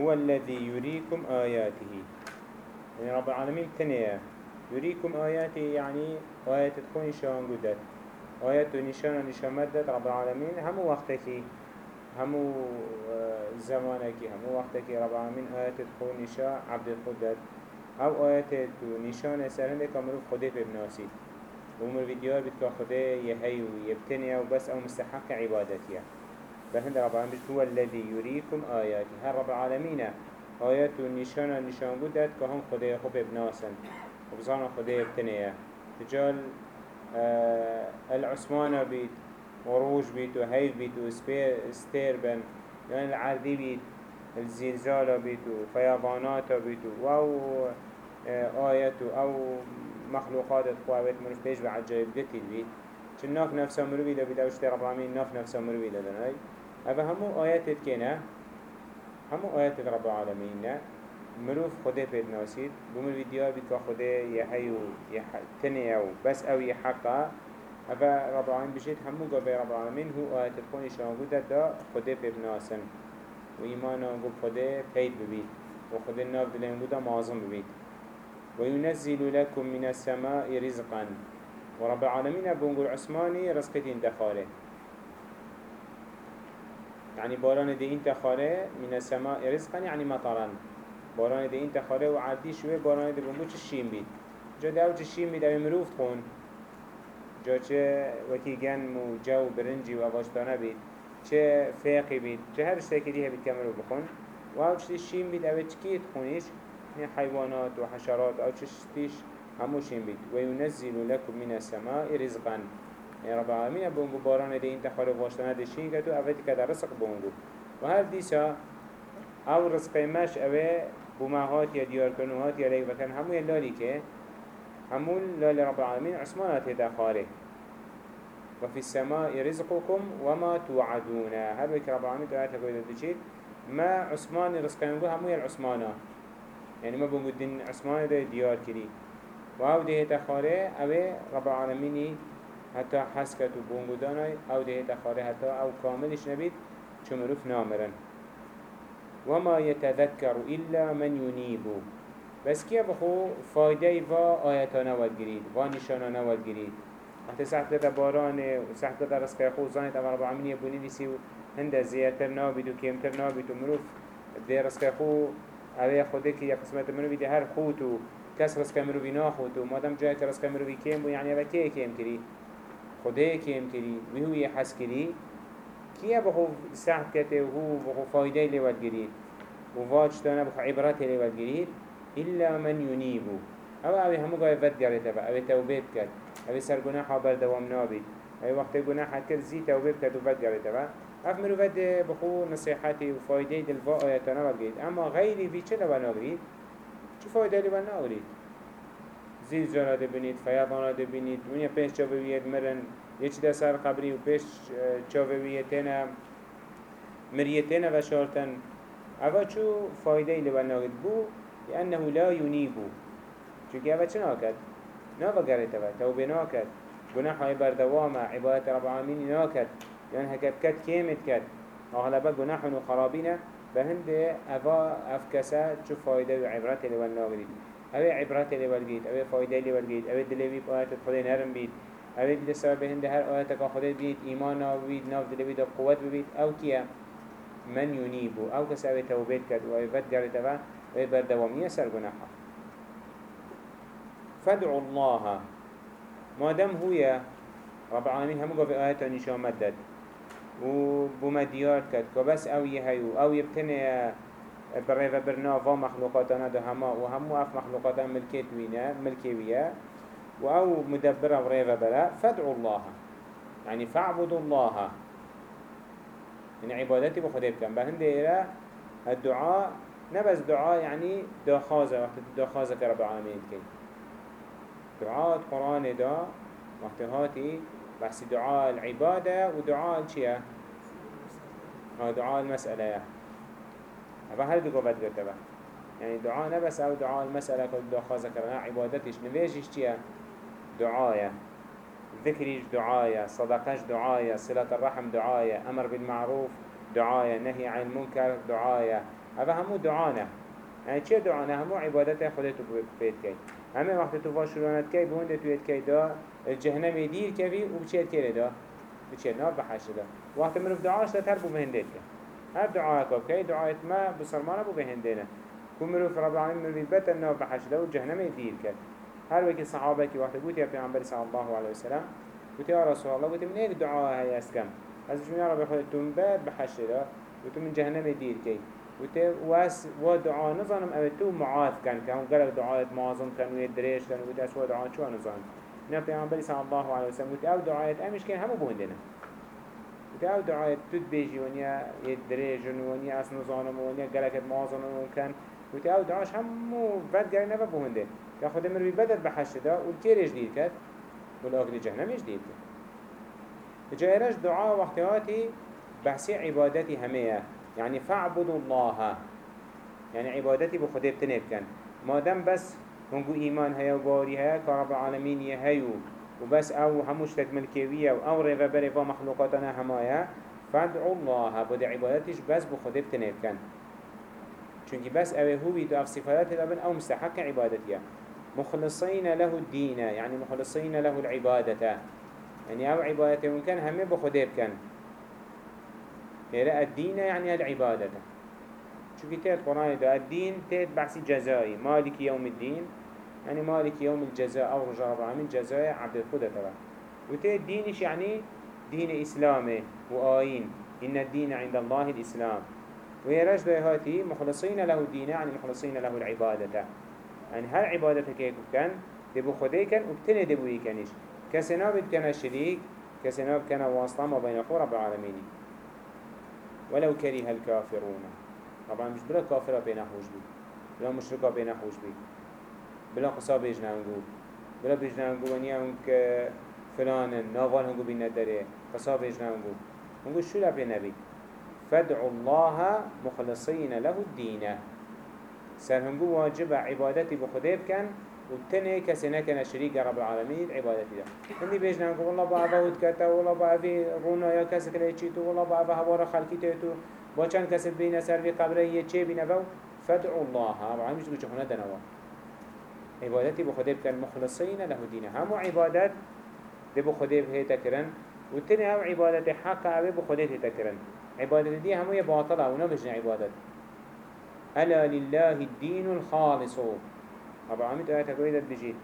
هو الذي يريكم آياته. يعني رب العالمين تنيا يريكم آياته يعني آيات تكون شان قدت. آيات نشان نشان مدت رب العالمين. هم وقتك همو آه، زمانك همو وقتك رب العالمين آيات تكون نشان عبد القدت أو آيات نشان سرنده كامروف خده ببناسي. ومر فيديوهات بتكا خده يهي ويبتنيا وبس أو مستحق عبادتيا بهند رب العالمين هو الذي يريكم آياته هر رب العالمين آيات ونشان نشان قدت كهم خده خب بناسن وبزانا خده يبتنيا تجال آه العثمان بيت وروج بيت وهيف بيت وستير بن. يعني العردي بيت الزلزال بيت وفيضانات بيت آه آيات أو مخلوقات خوابت مروف بيش بعجائب قتل بيت چون ناف نفسه مروفي دا بيت اوشتر رب العالمين ناف نفسه مروفي دا أبا همو آيات كينا همو آيات رب العالمين مروف خده بيت ناسيد بمر فيديو بيت خده يحيو تنيو بس أو يحقا أبا رب العالمين بشيت همو قبل رب العالمين هو آيات الخوني شاهدودة دا خده بيت ناسن وإيمانا قب خده بيت ببيت وخده الناف دلين بودا معظم ببيت وينزل لكم من السماء رزقا ورب العالمين بونقول عثماني رزقتين دخاله يعني باران دي انت خاره من السماء رزقا يعني مطرا باران دي انت خاره وعدي شوي باران دي بونقول الشين بيت جا داو الشين بيت او مروف جا چه وكي جن مو جو برنجي و اواشتانه بيت چه فاقي بيت چه هر اشتاكي ديها بيت كامرو بخون و او چه الشين بيت او چكي تخونيش حيوانات وحشرات أو تشتيش هموشين بيت وينزل لكم من السماء رزقا يعني رب العالمين بونجو باران دي انت خالق واشتنا دي شين كتو أفتي كده رزق بونجو وهل ديسا أو رزق ماش أوه بماهات يا ديار كنوهات يا ليك بكن همو يلالي كه همو لالي رب العالمين عثمانات هدا خالق وفي السماء رزقكم وما توعدون هل بك رب العالمين تقول لك ما عثمان رزقين همو يا يعني ما بنقول دين عثمان ده ديار كري وهو ده تخاره اوه رب العالمين حتى حسكت و بونگو دانای أو ده تخاره حتى أو كاملش نبید چمروف نامرن. وما يتذكر إلا من ينيب بس كيف بخو؟ فايده و آياتنا والجريد و نشاننا والجريد وقت سحت لدى باران و سحت لدى رسكي خو زانت اما رب العالمين يبوني نسي و هنده زيادتر نابد و كيمتر نابد و مروف ده رسكي خو اوه خوده که یک قسمت منو بیده هر خود و کس رزق مرو بی ناخود و مادم جای که رزق مرو بی کم بو یعنی اوه که کم کری؟ خوده کم کری و هو یه حس کری. کیه بخو سعد کته و بخو فایده لیوال گرید و واج دانه بخو عبرت لیوال گرید إلا من ينيبو أو أبي همو قاي فد قريت أبا أبي توبيت كد أبي سر جناح بردوام نابد أبي وقت جناح كد زي توبيت كد وفد قريت أبا اف مرو بده بخو نصيحتي وفايده دلوا آياتنا والقيد اما غيري في چه لبا ناغريد چه فايده زیز جارا ببینید فیضانا ببینید ونیا پیش چاوه وید مرن یچی ده سر قبری و پیش چاوه وید تینا مریت تینا و شارتن اوا چو فایده ای لبن ناگد بو؟ لأنه لا یونیبو چونکه اوا چه ناکد؟ نا بگره تو توبه ناکد گناح بردوامه عبادت رب العالمین ناکد یعنی هکب کد کیمت کد اغلبه گناح و خرابینه. هنده اوا افکسه چو فایده و عبرت لبن أبي عبرات اللي والجيد أبي فايدة اللي والجيد أبي دلوي بآيات الخدين هرم بيت أبي دلسا بهند هر آياتك خدين بيت إيمانا بيت ناف دلوي دا قوة بيت أو كيا من ينيبو أو كسا أبي توبيت كد وأبي فد قريت أبا أبي بردوامية سر جناحا فادعوا الله. ما دام هو رب العالمين هم قف آيات نشان مدد. و ديار كد كبس أو يهيو أو يبتني بريفا برنافا مخلوقاتنا ده هما و همو اف مخلوقاتنا ملكيت وينا ملكي و أو مدبرة بريفا بلا فادعوا الله. يعني فاعبدوا الله. يعني عبادتي بخده بكم بهند إيرا الدعاء نبس دعاء يعني دخازة. وقت دخازة كرب العالمين كي. دعاء قرآن دا وقت هاتي بس دعاء العبادة ودعاء الشيء؟ آه دعاء المسألة. يا هذا هل دقوا بد قلت يعني دعاء نبس أو دعاء المسألة كل دعاء ذكرنا عبادتش. نبيجش شيء دعاء ذكريش دعاء صدقش دعاء صلة الرحم دعاء أمر بالمعروف دعاء نهي عن المنكر دعاء هذا همو دعانه يعني چه دعانه همو عبادت خودتو بيت كي همه وقت تو واشرانت كي بهنده تو يد كي دا؟ الجهنم دير كي و بچه كي دا؟ بچه نار بحشر دا. وقت مروف دعاش دا تر بو بهنده كي هر دعاء كي دعاء ما بسرمانه بو بهندنا كمروف رب العالمين مروف بيت النار بحشر دا و جهنم دير كي هر وكي صحابه كي وقت قوت يا پیغمبر صلى الله عليه وسلم قلت يا رسول الله قلت من ايك دعاء هاي اسكم از جميع رب خود تنباد بحشر دا قلت من جهنم دير كي وته واس و دعا نظام أو تو معاذ كان كان قال دعاء معظم كان ويدريش كان وده شو دعاء شو نظام نه پیامبر صلی الله علیه و سلم وته أو دعاء امش كان همو بوندنا وته أو دعاء تد بيجي ونيا يدريش ونيا اس نظام ونيا قالك معظم كان وته أو دعاش همو بعد قال نبا بونده يا خود مروي بدل بحشده والكيرج دير كات والاخر جهنم دير كات جايرش دعاء وقتهاتي بحثي عبادتي هميه يعني فاعبدوا الله. يعني عبادتي بخده بتنب كان ما دام بس هنگو إيمان هيا وباري هيا كرب العالمين يهيو وبس أو هموش تكمل كيوية أو رفا برفا مخلوقاتنا همايا فادعوا الله بده عبادتش بس بخده بتنب كان چونك بس أوه هو بيدو أف صفات الأبن أو مستحق عبادتها مخلصين له الدين يعني مخلصين له العبادة يعني أو عبادته ممكن همه بخده بكن هلا الدين يعني العبادة شو كتاب قرآن ده الدين تيت بحث جزائي مالك يوم الدين يعني مالك يوم الجزاء أو رجاء العالمين جزاء عبد القدة ترى وتيت دينش يعني دين إسلامي وآين إن الدين عند الله الإسلام. ويرج هاتي مخلصين له الدين يعني مخلصين له العبادة. يعني هل عبادتك كان؟ دبو خدي كان وبتني دبو يكنش. كسناب كان شريك كسناب كان واصلا ما بين رب العالمين. ولو كره الكافرون. طبعا مش بلا كافرة بين خوش بي بلا مشركة بين خوش بي. بلا قصا بيجنا نقول بلا بيجنا نقول ونيا هنك فلان نافال هنقول بينا داري قصا بيجنا نقول هنقول شو بين نبي فادعوا الله مخلصين له الدين سر هنقول واجب عبادتي بخديب كان وبتنه كسي نكنا شريك رب العالمين عبادتي ده هندي بيجنا نقول والله بقى بود كتا والله في رونا يا كسي كلا يشيتو والله بقى في هوارا خلقي تيتو باشان كسي بينا سر في قبره يتشي بينا بو فادعوا الله. رب العالمين مش بيجي دنوا. عبادتي بخديب كان مخلصين له دين هم عبادات دي بخديب هي تكرن وتنه هم عبادت حق أبي بخديب هي تكرن عبادت دي هم هي باطلة ونبجنا عبادت. ألا لله الدين الخالص. رب العالمين آيات قويدة بجيت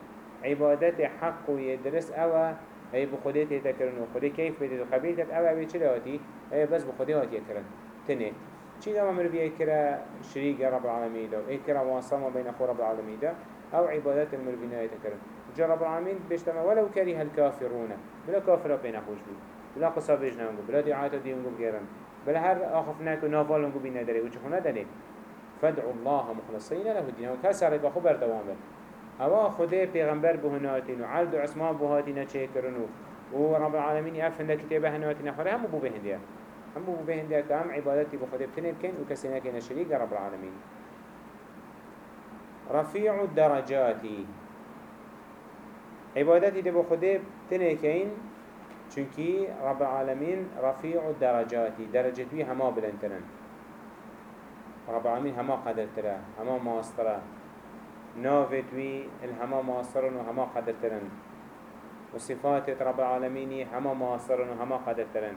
عبادت حق ويدرس أوا هي بخودت تكرن وخودي كيف بدي خبيتك أوا أبي چلاتي هي بس بخودي هات يكرن تنه. چی دام أمر بيه كرا شريك رب العالمين ده إيه كرا واصل بين اخو رب العالمين ده أو عبادات المر بنا يتكرن جا رب العالمين بيشتما ولو كره الكافرون. بلا كافر بين اخوش بي. بلا قصا بيجنا بلا دعاية دي ونقو بجيرن بلا هر آخفناك ونافال ونقو بينا داري وچخونا داري فادعوا الله مخلصين له الدين. وكسر بخو بردوام بر. هوا خده پیغمبر بهناتين وعرض عثمان بهاتين چه کرنو و رب العالمين يفهم ده كتابه هناتين خره هم بو بهنديه هم بو بهنديه كام عبادتي بخده بتنه بكن وكسينا كنا شريك رب العالمين رفيع الدرجات. عبادتي ده بخده بتنه كين چونكي رب العالمين رفيع الدرجات. درجتي هما بلنترن رب العالمين هما قدر ترى هما ماسترا. نافت وي الهما ماسترن وهما قدر ترن. وصفات رب العالمين هما ماسترن وهما قدر ترن.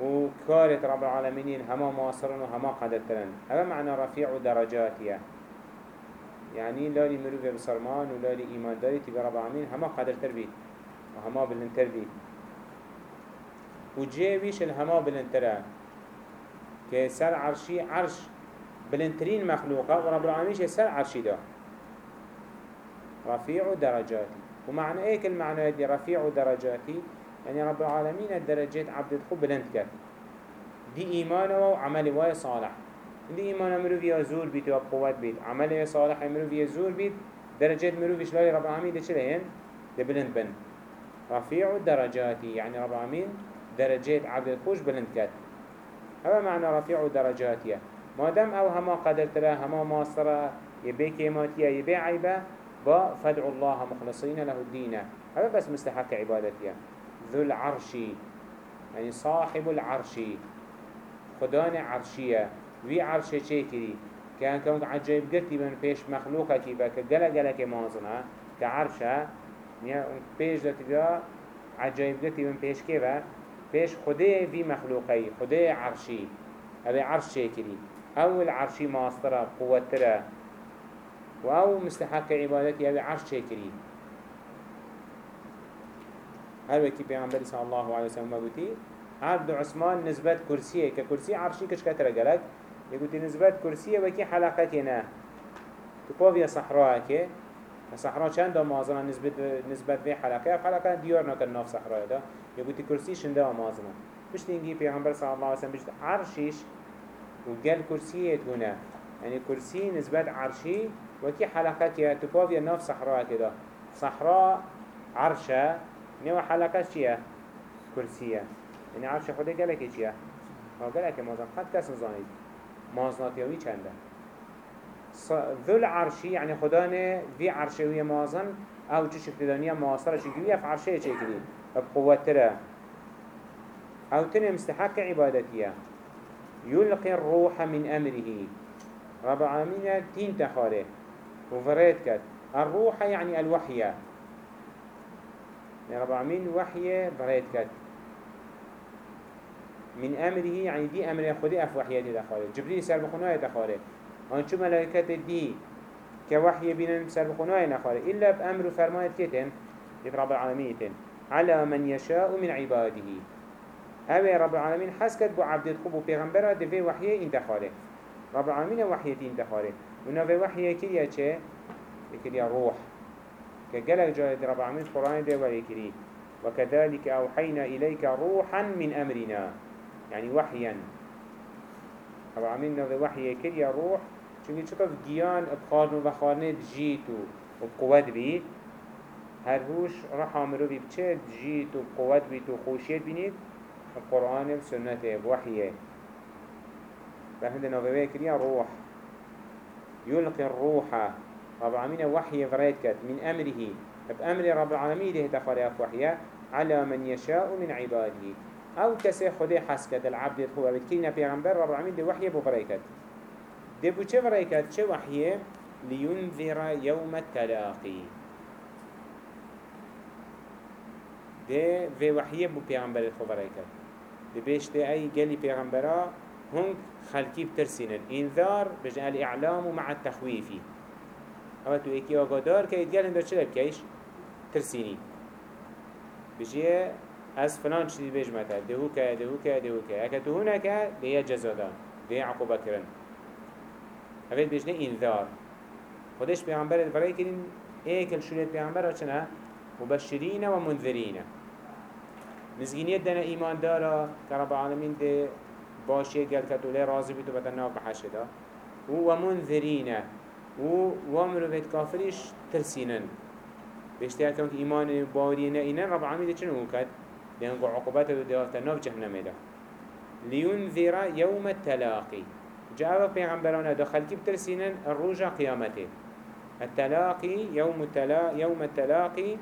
وكارت رب العالمين هما ماسترن وهما قدر ترن. هذا معنى رفيع درجاتيا يعني لالي مروف بسرمان ولالي إيمان داري تبقى رب العالمين هما قدر تربيت وهما بالنتر بيت وجيويش الهما بالنتران که سر عرشی عرش بلندترین مخلوقه و رب العالمین سر عرشی ده رفيع درجاتي ومعنى إيه المعنى دي رفيع درجاتي يعني رب العالمين الدرجات عبد خب بلند كر دي ايمانه وعمل واي صالح. دي ايمان امرو فيها زور بيت وقوات بيت عمل صالح امرو فيها زور بيت درجات امرو فيش لاي رب العالمين ده چلين ده بلند بن. رفيع درجاتي يعني رب العالمين درجات عبد خوش بلند كر هذا معنى رفيع درجاتيا ما دام أو هما قدر ترى هما ماصرة يبي كيماتيا يبي عيبة با فدعوا الله مخلصين له الدين هذا بس مستحق عبادتيا ذو العرش يعني صاحب العرش خدان عرشية وی عرشه چه کری؟ که هنکه عجایب گرتی من پیش مخلوقه کی با که گله گله که مازنه که عرشه نیا پیش داتی دا عجایب گرتی من پیش که با پیش خده وی مخلوقه خده عرشی. هذا عرش چه کری؟ اول عرشی ماستره قوتره و أو مستحق عبادتی هذا عرش چه کری؟ هر وكي پیغمبر صلى الله عليه وسلم قلتي عبد عثمان نسبت كرسيه ككرسي عرشي كش كتر قالك يقولي نسبت كرسيه وكي حلقة كنا تقوفي صحراء كي. صحراء چند دا مازنا نسبت نسبت في حلقة. حلقة ديار نكن ناف صحراء دا. يقولي كرسي شنده مازنا مش تنجي پیغمبر صلى الله عليه وسلم بجد عرشيش وقال كرسيه هنا يعني كرسي نسبت عرشي وكي حلقة كي تقوفي ناف صحراء كده صحراء عرشه. نوا حلقه چیه؟ کرسیه. یعنی عرش خود گله چیه؟ ما گله که مازن خد کس نزانید. مازناتیوی چنده؟ ذل عرشی یعنی خدا نه وی عرشوی مازن أو چه شکلدانی معاصره چگوی اف عرشه چه کلی بقوت تره أو تنه مستحق عبادتیه. يلقي الروح من أمره. رب العالمين تين تخاره وفريت كت الروح يعني الوحية يعني رب العالمين وحي بريد كد من أمره يعني دي أمر خدي وحي دي دخاله جبريل سر بخناه دخاله وان شو ملائكة دي كوحي بين سر بخناه نخاله إلا بأمر فرماية كتن رب العالمين على من يشاء من عباده. هذا رب العالمين حسكت بو عبد الخب وبيغمبره دفي وحي انتخاله رب العالمين وحي انتخاله ونوفي وحي كريا چه؟ كريا روح. كجلك جاءت رب العالمين القرآن ده وليكري وكذلك أوحينا إليك روحا من أمرنا. يعني وحيا. رب العالمين نوذ وحي كريا روح چونك شطف جيان بخارن وبخارن جيتو وبقوات بيت هرهوش راح عمرو بي بچه جيت وبقوات بيت وخوشيت بينيت؟ القرآن بسنة بوحيه فهند نوذ كريا روح. يلقي الروح. رب العالمين وحي فريد كت من أمره. بأمر رب العالمين ده تفريق وحيا على من يشاء من عباده. أو كسي خده حسكت العبد هو. بتكينا بيغمبر رب العالمين ده وحي بفريكت ده بو چه فريكت چه وحي لينذر يوم التلاقي ده في وحي بو بيغمبر خو فريكت ده بيشته أي قلي بيغمبرا هم خلقي بترسينن انذار بجاء الإعلام مع التخويف اما تو ایکی آگادار که ایدگل هنده چه بکیش؟ ترسینی. بجیه از فلان چیزی بجمته دهو که دهو که دهو که. اکا تو هونه که دیه جزا دان دیه عقوبه کرن اوید بجنه انذار. خودش پیغمبر برای کرین ایکل شوریت پیغمبر ها چنه؟ مبشرین و منذرین. نزگینیت دنه ایمان دارا که رب العالمین ده باشی گل کتوله رازی بیتو بدن بحشه دا. و منذرینه و وامرو بيت كافريش ترسينن بيشتها كونك إيمان باورينا إينا رب العالمين چنو كد لأنه عقوباته ده دهافتا ناف جهنم ده لينذر يوم التلاقي. جاء پیغمبران ده خلقی بترسينن الرجع قيامته. التلاقي يوم التلا يوم التلاقي.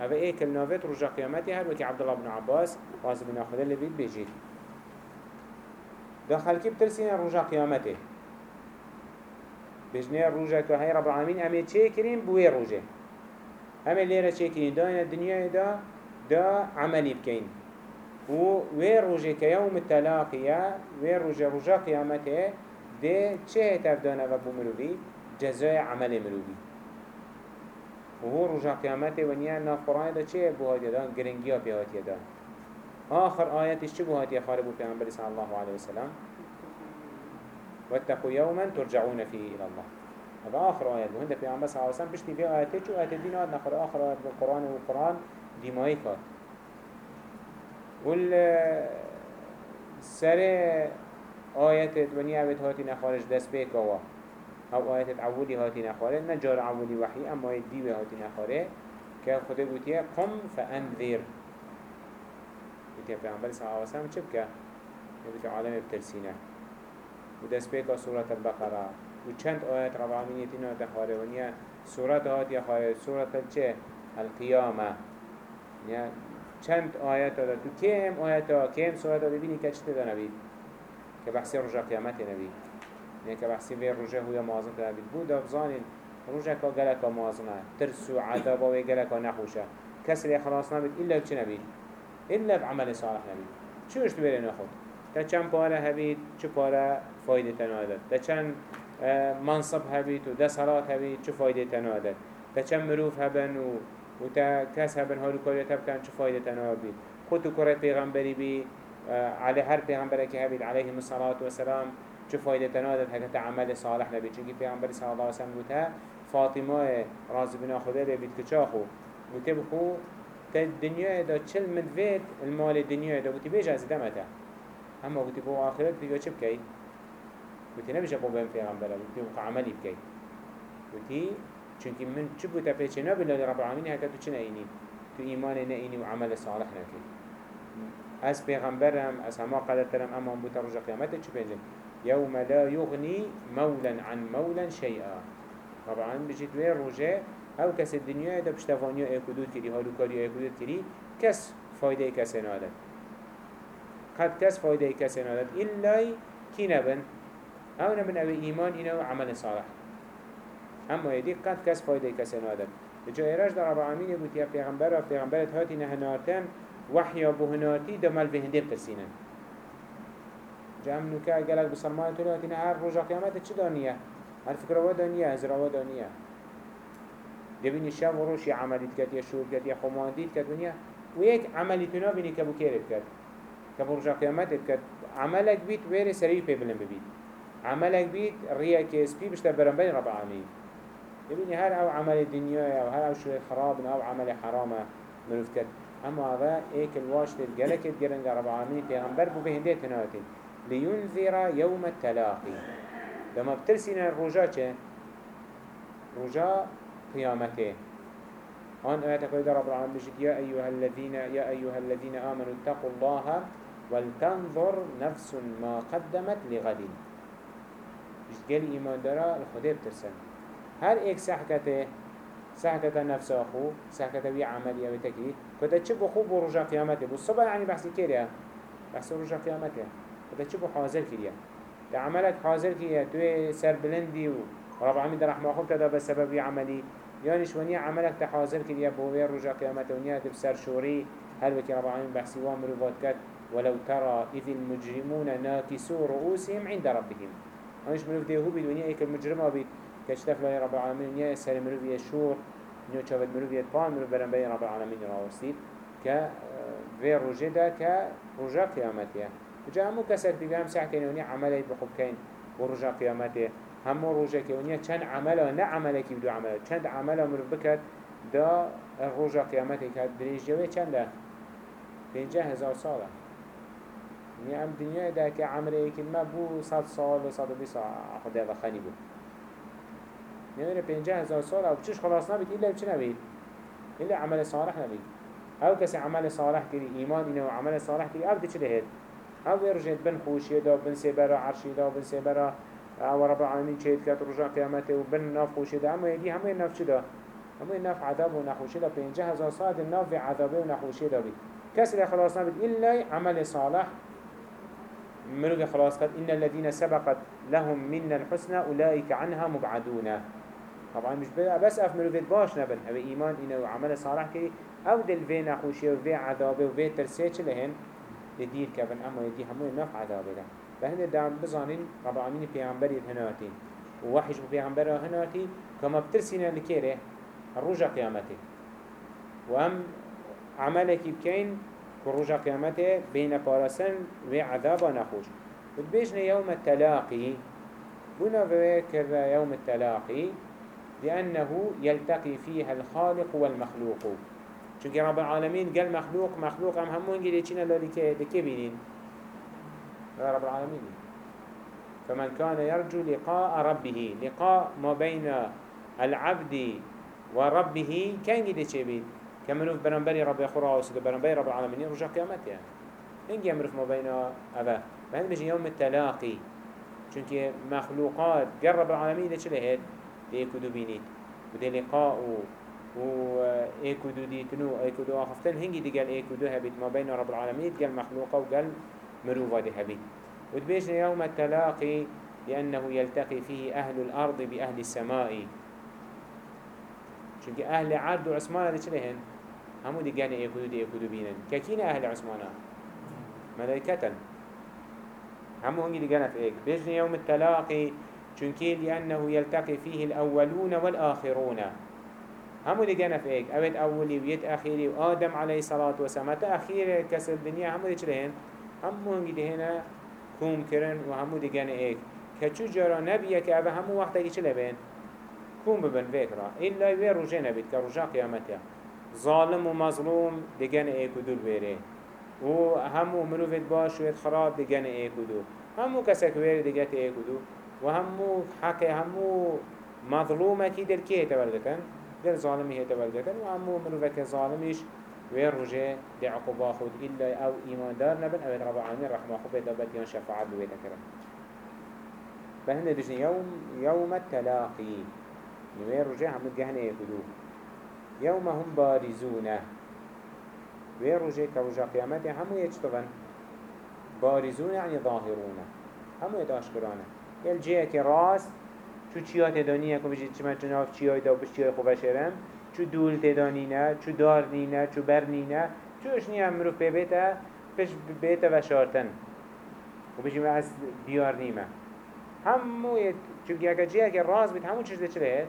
هذا إيه كل نافت رجع قيامته؟ هل وكي عبد الله بن عباس واصل بن أخذ اللي بيت بيجيت ده خلقی بترسينن رجع قيامته روجه که های رب العالمین همه چه کریم بوی روجه؟ همه لیره چه کریم دا دا دا عملی بکین و وی روجه که یوم التلاقیه وی روجه روجه قیامته ده چه تردانه و بو مروی جزای عمل مروی و هو روجه قیامته و نیا ناف قرآن دا چه بو هاتی دا گرنگی ها بی دا آخر آیتش چه بو هاتی خاربو پیغمبر صلی الله علیه وسلم واتقوا يوما ترجعون فيه إلى الله. هذا آخر آيات وهند في عم بس على وسلم بشتي في آيات شو آيات الدين هذا نخر آخر آيات بالقرآن والقرآن دي مايكات وال سر آيات ونيا بيت هاتي نخارج دست بيكوا أو آيات عودي هاتي نخاره نجار عودي وحي أما يدي هاتي نخاره كخده بوتيه قم فأنذر بوتيه في عم بس على وسلم شبكة بوتيه عالم بترسينه ودست بيكا سورة البقرة. وچند آيات رب العالمين يتنا دخاره ونيا سورة هات يخاره سورة الچه القيامة يعني چند آيات هذا تو كم آيات كم سورة هذا ببيني كچت ده نبي كبحث رجع قيامت نبي يعني كبحثي في الرجاء هو موازن تنبيت بود أفزانين رجاء كالك موازنة ترسو عذاب ويقلك نخوشة كسر خلاص نبيت إلا بچه نبيت إلا بعمل صالح نبيت شو اشتبه ناخد تا چند پاره هبید چه پاره فایده تنادد تا چند آه، منصب هبید و ده صلات هبید چه فایده تنادد تا چند مروف هبن و و تا کس هبن هارو کاریت هبکن چه فایده تنادد خود تو کره پیغمبری بی آه، على هر پیغمبر که هبید علیه الصلاة والسلام چه فایده تنادد هکت عمل صالح نبید. چونکه پیغمبر صلی الله علیه وسلم گوته فاطمه راضی بنا خدا بید که چاخو گوته بخو تا دنیا دا چل مدوید المال دنیا دا. گوتی بیش از دمته اما گوتی بو آخرت دیگه چه بکی؟ گوتی نمیشه بو بهم پیغمبره. گوتی بو عملی بکی. چونکی من چه بوتا پیچه نبیلا رب العالمین هکا تو چه نینی؟ تو ایمان نینی و عمل صالح نکی از پیغمبرم از همه قدرترم اما هم بوتا رجا قیامت چه بینجم؟ يوم لا يغني مولا عن مولا شيئا رب العالمين بجيت وين رجاء أو كس الدنيا دا بشتفانيا ايكودود كري هالو كاريا ايكودود كري كس فايدة كس نادت قد كس فايدة كس نادت إلا كي نبن أو نبن أو ايمان انو عمل صالح. اما يدي قد كس فايدة كس نادت جاي راج در رب العالمين يقول يا پیغمبر و پیغمبرت هاتي نهناتن وحي ابو هناتي دمال في هنده بترسينن جام نوكا قالك بسرمان تولي هاتي نهار رجا قيامت چه دانيه هر فكرة ودانيه هزرا ودانيه دبینی شب و روشی عملیت کرد یا شور کرد یا خماندید کرد ونیا و یک عملیتونا بینی که بو کرد. کرد که بو رجا قیامت کرد. عملك بيت ويري سريع بيبلن ببيت عملك بيت ريا كيس بي بشتا برنبين رب العالمين يبيني هر أو عمل الدنيا أو هر أو شوية خراب أو عمل حرامة منوف كد اما هذا ايك الواش تلقلك تقرنق رب العالمين پیغمبر بو بهنده تناتين لينذر يوم التلاقي لما بترسينا الرجاء چه؟ رجاء قيامته آن آيات قيدة رب العالمين بجد يا أيها الذين يا أيها الذين آمنوا اتقوا الله ولتنظر نفس ما قدمت لغد. بجد قال إيمان دارا الخدير بترسل هر ايك سحكته سحكته نفس أخو سحكته بي عملية بتكي كده تشبه خو برجع قيامته بالصبح يعني بحثي كيريا بحثي رجع قيامته كده تشبه حاضر كيريا لعملك حاضر كيريا توي سر بلندي ورب العالمين در رحمه خوب تدا بسبب عملي يعني شونيا عملك تحاضر كريا بوغير رجا قيامته ونيا تبسر شوري هل بكي رب العالمين بحسي وامر وفاتكت ولو ترى إذ المجرمون ناكسوا رؤوسهم عند ربهم. مروف دي هو بدونيا ايك المجرمة بيت كشتف له رب العالمين ونيا سر يشور نيو شافت مروف يتبان مروف برن بين رب العالمين راوستيد ك في رجدا ك رجا قيامته جاء مو كسر بيهم ساعة كان ونيا عمله بخب كين ورجا قيامته همو روژه که اونیا چند عمله نه عمله که بدو عمله چند عمله مروف بکد دا روژه قیامتی که دریج جوه چنده؟ پینجه هزار ساله. یعنی ام دنیا ده که عمله کلمه بو صد سال و صد و بیس خدا و خانی بود. یعنی پینجه هزار سال أو چش خلاص نبید ایلا چه نبید؟ ایلا عمل صالح نبید. أو کسی عمل صالح کری ایمان اینه و عمل صالح کری أو چه دهید أو رجعت بن خوشی دا بن سبرا عرشی دا بن سبرا أو رب العالمين شهد كات رجع قيامته وبن ناف خوشي ده اما يدي همه ناف چه ده همه ناف عذاب و نخوشي ده بينجه هزار صاد الناف عذابه و نخوشي ده بي كسر خلاص نبت إلا عمل صالح مروق خلاص قد إن الذين سبقت لهم منا الحسنى أولئك عنها مبعدون. طبعا مش بس اف مروفيت باش نبن. أو ايمان انه عمل صالح كي أو دل في نخوشي و في عذابه و في ترسيچ لهن؟ يدير كبن اما يدي همه ناف عذابه ده. بهند دام بزانين رب العالمين پیغمبر هناتين ووحش بپیغمبر هناتي كما بترسينا لكيره الرجا قيامته وهم عملك بكين كرجا قيامته بين بارسن وعذاب نخوش. وتبيجنا يوم التلاقي بنا بذكر يوم التلاقي لأنه يلتقي فيها الخالق والمخلوق. چونك رب العالمين قال مخلوق مخلوق هم همون جدي چينا لكي بينين رب العالمين فمن كان يرجو لقاء ربه لقاء ما بين العبد وربه كان جدي چه كمنوف برنبري رب يخورا وسد برنبري رب العالمين رجع قيامته يعني إنك يمرف ما بين أبا فهذا بيجي يوم التلاقي چونك مخلوقات قرب العالمين ده چه يكدو بينيت وده لقاء و ايكودو ديتنو إيكودو آخفتن هنگي دي قال إيكودو هبت ما بين رب العالمين. قال مخلوقة وقال مروفا دي هبيت وتبيشنا يوم التلاقي لأنه يلتقي فيه أهل الأرض بأهل السماء. چونك أهل عرض و عثمان دي چلهن همو دي جاني ايكودو دي ايكودو بينن ككين أهل عثمان؟ ملائكة. همو هنجي دي جانا في ايك بجن يوم التلاقي چونك لأنه يلتقي فيه الأولون والآخرون. همو دي جانا في ايك اوت أولي ويت أخيري وآدم عليه الصلاة والسلام تأخير كسر الدنيا همو دي چلهن همو هنجي دي هنا كوم كرن وهمو دي جانا ايك كچو جارا نبيه كأبا همو وقتا كي چله بين كوم ببن فكرة إلا يوي رجع نبيت كرجع قيامتها ظالم ومظلوم دجان ايكو دول بيري و همو مروفت باش ويت خراب دجان ايكو دول همو كسك ويري دجات ايكو دول و همو حق همو مظلومة كي در كي هتبلغتن در ظالمي هتبلغتن و همو مروفت ظالميش وين رجع دي عقوبة خود إلا أو إيمان دار نبن أو رب العالمين رحمه خبه دابت يان شفاعة بويتا كرم فهنا دجن يوم يوم التلاقي نوين رجع هم جهنة يكدو يوم هم بارزون وين رجع كرجع قيامته هم يجتغن بارزون يعني ظاهرون هم يتاشكرانه الجيه كراس چو چیا تدانیه که بجید چما جناف چیای دا بش چیای خوبه شرم چو دول تدانینه چو دار نینه چو بر نینه چو اشنی هم مروف ببیته پش ببیته و شارتن. و بجیم از بیار نیمه. همو چونکه اگه جیه که راز بید همو چیز چه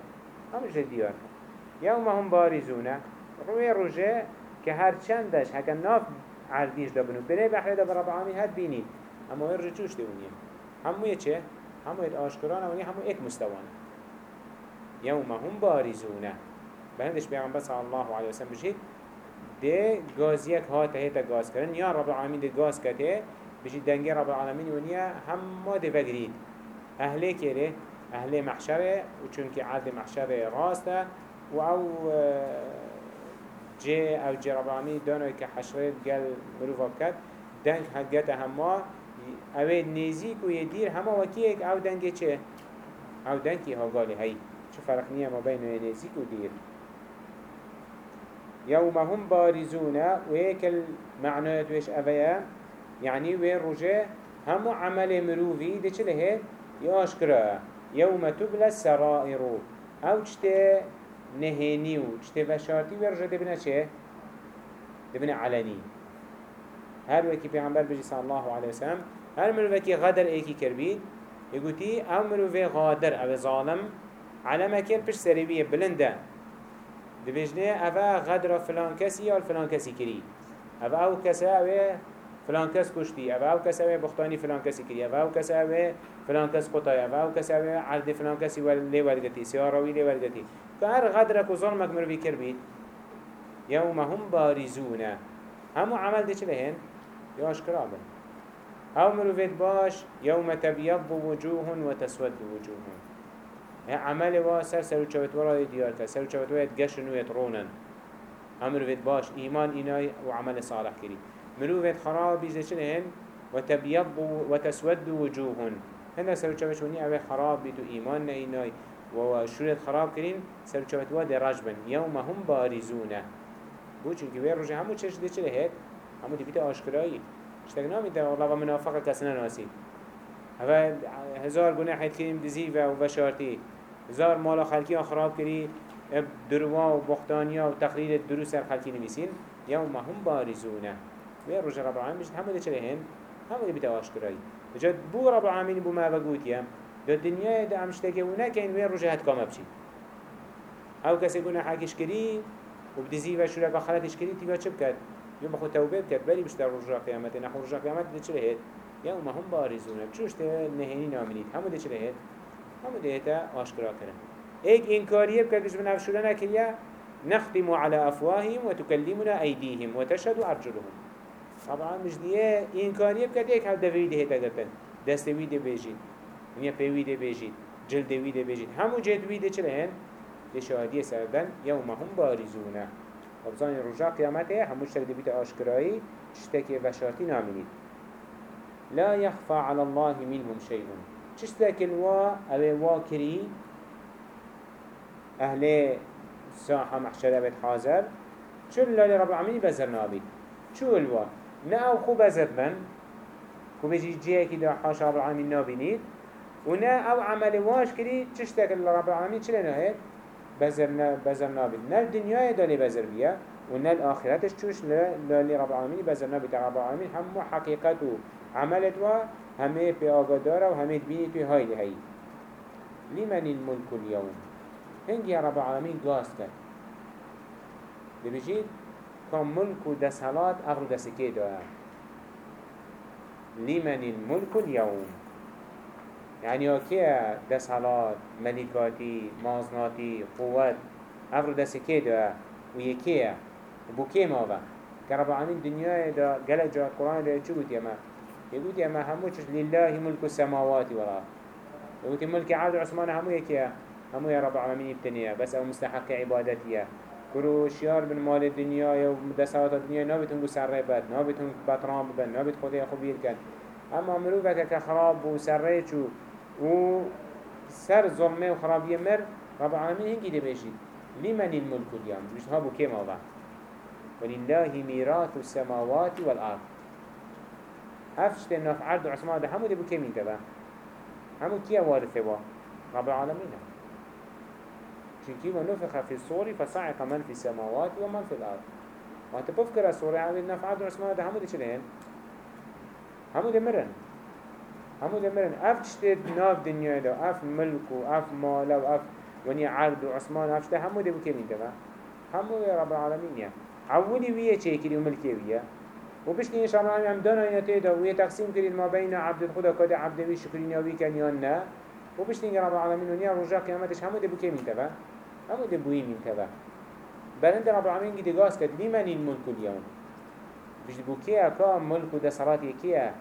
همو چیز دیار. یوم هم بارزونه روی روژه که هر چندش هکه ناف عردیش دا بنو بره بحره دا برا بعامی هد بینید. اما این رجوش دونیه همو چه؟ همو ایت آشکرانه ونی همو ایک مستوانه یوم هم بارزونه. بهندش پیغمبر صلی الله علیه وسلم بجید ده گاز یک ها تهیتا گاز کرن یا رب العالمین ده گاز کته بجید دنگی رب العالمین ونیا همه ده بگرید أهلي كيري أهلي محشره وچونك عرض محشره راسته و أو جي أو جرباني دانو که حشره گل مروفا بکد دنگ حقیت هما اوه نزیک و یدیر هما وکیه أو دنگ چه؟ أو دنگی ها قالی هی چه فرق نیه ما بین نزیک و دیر. يوم هم بارزون. ويك المعنى تويش أبيا يعني وين رجع هم عمل مروفي دي چله هي ياشكرا يوم تبلى السرائر. أو چته نهينيو چته وشارتي ورجع دبنا چه؟ دبنا علني هر وكي پیغمبر بجي الله عليه وسلم هر وكي غدر ايكي كربيد يقولي أو منو في غادر أو ظالم ما كان بش سريبية بلنده. دبجنه اوه غدر فلان كسي یا فلان كسي كري اوه أو كسي اوه فلان کس کشتی. أو أو کس اوه بختانی فلان کسی کری. أو أو کس اوه فلان کس قطای. أو أو کس اوه عرض فلان کسی لی ورگتی سیاروی لی ورگتی. که هر غدرک و ظلمک مروی کر بید یوم هم بارزونه همو عمل دی چه لهن؟ یا اشکرا بن. أو مروفید باش یوم تبیض وجوه و تسود وجوه عمل وا سر سر چوت ورای دیار کرد. سر چوت ورای گشن و یترونن أمر وید باش ایمان اینای و عمل صالح کری. مروفت خراب بيزي چلهن وتبيض وتسود وجوهن هنا سرچوش وني اوه خراب بيتو ايمان نايناي وشورت خراب كرين سرچوت واد رجبن يوم هم بارزونه بو چونك وير رجع همو چش دي چله هيك همو دي بيتا اشتاق نامي ده والله ومنافق كسنا ناسي هوا هزار گناه حيث كريم دزي و بشارتي هزار مالا خلقي خراب كري دروا و بختانيا و تقرير الدروس الخلقي نبيسين يوم هم بارزونه ويا رجع رب العالمين مش همه ده هن همه ده بتواش كراي جد بو رب العالمين بو ما يا ده الدنيا ده عم شتكي ونكين ويا رجع هت كام بشي أو كسي قلنا حاجش كري وبدزي وشو لك خلاتش كري تيجا شو بكت يوم بخو توبة بكت بلي رجع قيامته نحو رجع قيامته ده چله هت يوم هم بارزون چوش ده نهيني نامنيد همه ده چله هت همه ده هتا آشکرا کرن ایک انکاریه بکت بش بنافش شدنا كريا نختم على أفواههم وتكلمنا أيديهم وتشهد أرجلهم. طبعا مش این کاریه بکرد یک هل دویده هیتا گرتن دست ویده بیجید ونیا پیویده بیجید جلد ویده بیجید همو جلد ویده چله هن لشاهدی سردن یوم هم بارزونه. وبزان رجاء قيامته هموش تقدي بيت آشكرائي تشتكي وشارتي نامنين لا يخفى على الله منهم شيء تشتكي الوا أبي واكري أهل ساحة محشرة بيت حاضر شو اللي رب العالمين بزر نابي شو الوا؟ نه أو خوب ازد من بجی جیه که دا حاشا رب العالمین نابینید ونا أو عمل واش كري تشتك رب العالمين چلنا هيك بزرنا بزرنا بيت نا الدنيا دالي بزر بيا ونا الآخرتش چوش للي رب العالمين بزرنا بيت رب العالمين هم حقيقته عملت و همه في آقادارا و همه في هاي لهي لمن الملك اليوم هنگي رب العالمين دي بجيد كان ملك و دسهلات اغلو دسكي دوها لمن الملك اليوم يعني أوكي دسهلات ملكاتي مازناتي قوات اغلو دسكي دوها ويكيه بو كيم هذا كرب العالمين دنيا دا قال جاء القرآن دا شو قلت يا ما؟ يقول يا ما هموش لله ملك السماوات والارض يقول ملك عبد عثمان همو يكيه همو يا رب العالمين يبتنيه بس أو مستحق عبادتيه شيار من مال الدنيا يا دسات الدنيا نابتهم بسر بات نابتهم بطرام ببن نابت خدي خبير كان اما مروفك كخراب وسر شو و سر ظلمه وخرابيه مر رب العالمين هنجي دي بيجي لمن الملك اليوم؟ مش هابو كيما وضع ولله ميراث السماوات والأرض. هفشت النف عرض عثمان ده. همو دي بو كيمين تبا همو كيا وارثه با؟ رب العالمين چونكي ونفخ في الصور فصعق من في السماوات ومن في الأرض. وانت بفكر الصور يعني النف عرض عثمان ده. همو دي چلين همو دي مرن. همو دي مرن اف تشتد ناف دنيا ده اف ملك و اف مال و اف وني عرض عثمان. اف تشتد همو بو كيمين تبا همو رب العالمين يعني عولي ويه چه وملكي ويه وبشتي إن شاء الله هم دانا ينتهي دا. ويه تقسيم كري ما بين عبد الخدا كده عبد وي شكرين يوي كان يانا وبشتي رب العالمين ونيا رجاء قيامتش همو دي بكي من تبا همو دي بوي من تبا بل انت رب العالمين قد قاس كد لمن الملك اليوم بشتي بوكي اكا ملك دا صلاتي كيا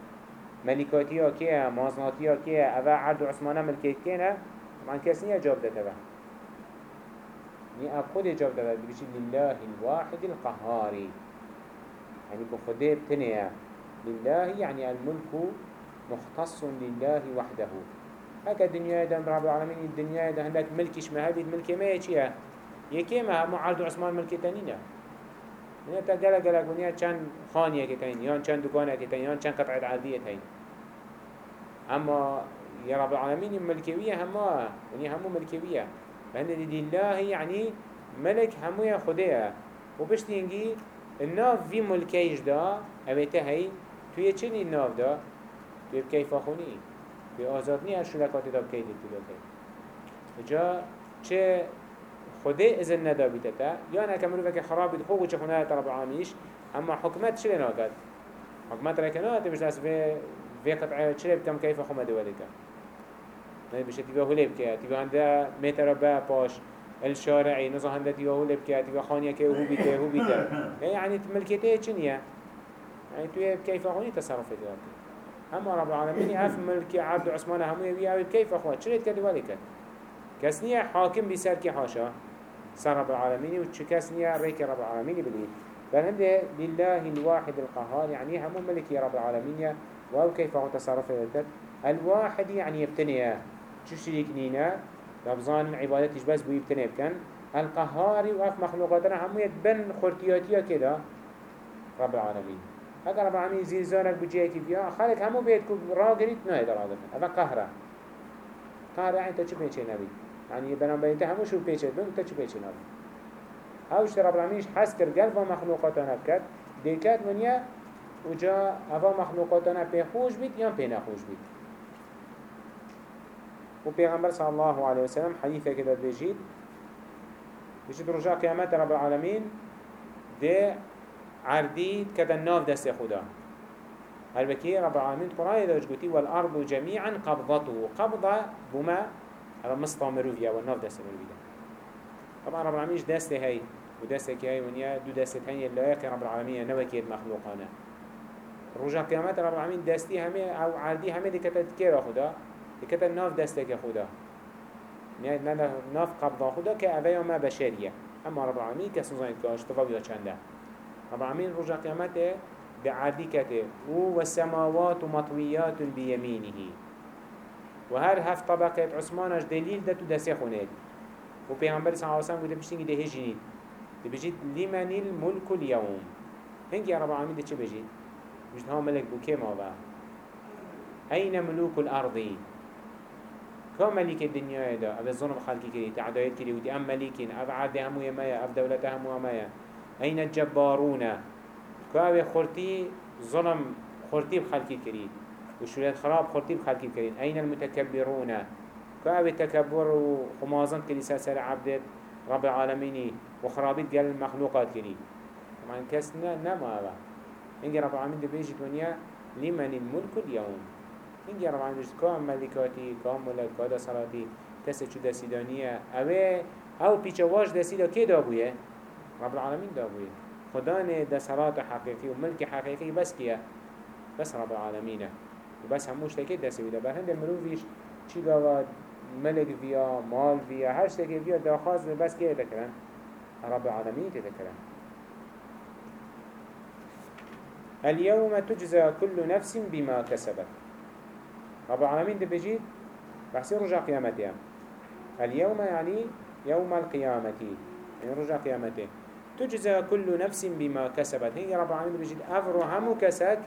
ملكاتيا كيا مازناتيا كيا أبا عبد عثمانه ملكيت كينا طبعا كسنية جاب ده تبا ني أبخد جاب ده بيجي لله الواحد القهاري يعني بخده بتنيا لله يعني الملك مختص لله وحده. هكا الدنيا دم رب العالمين الدنيا ده عندك ملكش هذه الملك ما يشيا يكيما معرض عثمان ملك تانينا من تجلا جلا دنيا كان خانية كتين يان كان دكانة كتين يان كان قطعة عادية تين أما يا رب العالمين الملكية هما يعني همو ملكية لأن لله يعني ملك همو يا خديه وبشتينجي الناف في ملكيش دا اويته هاي توی چنی ناف دا؟ توی بكيف خوني توی آزاد نی از شلکات دا بكيد تو دا جا چه خوده ازن ندا بیتتا یا نه کمرو که خراب بید خوب چه خونه رب العالمینش اما حکمت چه ناکد حکمت را کنه تبش دست به في قطعه چه بتم كيف خمه دوله كان نه بشه تیگه هلیب که. تیگه هنده متر با پاش. الشارعي نزا هنده تيوه هو لبكات تيوه خانية كي هو بيته هو بيته يعني ملكته چنية يعني توي كيف هوني تصرف ديوك اما رب العالمين اف ملك عبد عثمان همو يبي كيف اخوات شريت كدي ولك كسنية حاكم بسر كي حاشا. سر رب العالمين وچ كسنية ريك رب العالمين بلي بل هنده لله الواحد القهار يعني همو ملك رب العالمين واو كيف هو تصرف ديوك الواحد يعني يبتنيه شو شريك نينا؟ ربزان عبادتش بس بو يبتنب كان القهاري وأف مخلوقاتنا همو يتبن خورتياتيا كده. رب العالمين. اگر رب العالمين زلزالك بجيتي فيها خالك همو بيت كو راقريت نهي در راقرن هذا قهرة. قهرة يعني چه بيچه نبي يعني بنام بينت همو شو بيچه بن انت چه بيچه نبي هاوش رب العالمين حس قلب مخلوقاتنا بكت ديكات منيا وجا هوا مخلوقاتنا بيخوش بيت يان بينخوش بيت و پیغمبر الله علیه وسلم حدیثه که داد بجید بجید رجاء قیامت رب العالمین ده عردید کده ناف دست خدا. هل بكي رب العالمين قرآن إذا جقتي والأرض جميعا قبضته. قبضة بما هذا مصطى مروفيا والناف دست مروفيا طبعا رب العالمين دست هاي؟ ودست هاي ونيا دو دست هاي اللي يكي رب العالمين نوكي المخلوقانا رجاء قيامات رب العالمين دستي همي أو عردي همي دي كتت كيرا خدا؟ دكتا ناف دستك خدا. يعني ناف قبضا خدا كأويا ما بشرية أما رب العالمين كسنزاين كاش تفاويا چنده. رب العالمين رجع قيامته بعدكته والسماوات مطويات بيمينه وهر هف طبقة عثمانش دليل دتو دسي خونيد وبيغمبر صلى الله عليه وسلم قد بشتنجي ده هجينيد ده بجيد لمن الملك اليوم يا رب العالمين ده چه بجيد مش ها ملك بو كيما با؟ أين ملوك الأرض كا ملك الدنيا دا؟ أو الظلم خلقي كري تعدايت كري ودي أم ملكين أو عاد همو يمايا أو دولة همو يمايا أين الجبارون كا أو خورتي ظلم خورتي بخلقي كري وشولات خراب خورتي بخلقي كري أين المتكبرون؟ كا أو تكبر وخمازن كري ساسر عبدت رب العالمين وخرابيت قال المخلوقات كري طبعا كسنا نما إنجي رب العالمين دي بيجي دنيا لمن الملك اليوم. این گرم عنوش کام ملکاتی کام ملک کادا صلاتی کسی چو دستی دانیه اوه أو پیچه واش دستی دا که دا بویه؟ رب نه ده صلات حقیقی و ملک حقیقی بس کیه؟ بس رب العالمینه و بس هموش تکی دستی بوده بر هنده مروفیش چی گاوا ملک ویا مال ویا هر شتکی ویا داخواست بس که تکرن رب العالمین تکرن اليوم تجزى كل نفس بما كسبت. رب العالمين دبجيد بحسي رجع قيامته اليوم يعني يوم القيامة يعني رجع قيامته تجزى كل نفس بما كسبت. هي رب العالمين دبجيد أفرو همو كسك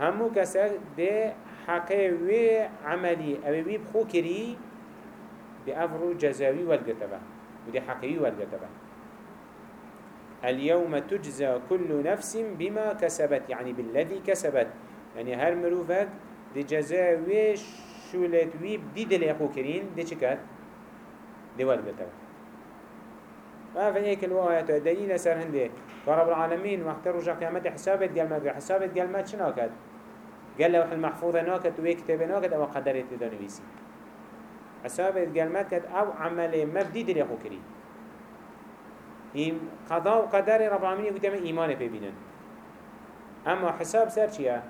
همو كسك دي حقي وي عملي أو وي بخو كري دي أفرو جزاوي والقتبة ودي حقي والقتبة اليوم تجزى كل نفس بما كسبت يعني بالذي كسبت يعني هر مروفك دي جزاء ويش شولت ويب دي دل اخو كرين دي چكت دي والبتر فهذا هيك الواية دليل سر هنده فرب العالمين وقت رجع قيامت حسابت قال ما حسابت قال ما شناكت قال لوح المحفوظة ناكت ويكتب ناكت أو قدرت دانويسي حسابت قال ما كت أو عمل مبدي دل اخو كرين قضاء وقدر رب العالمين يقول ايمان ببينن اما حساب سر چيه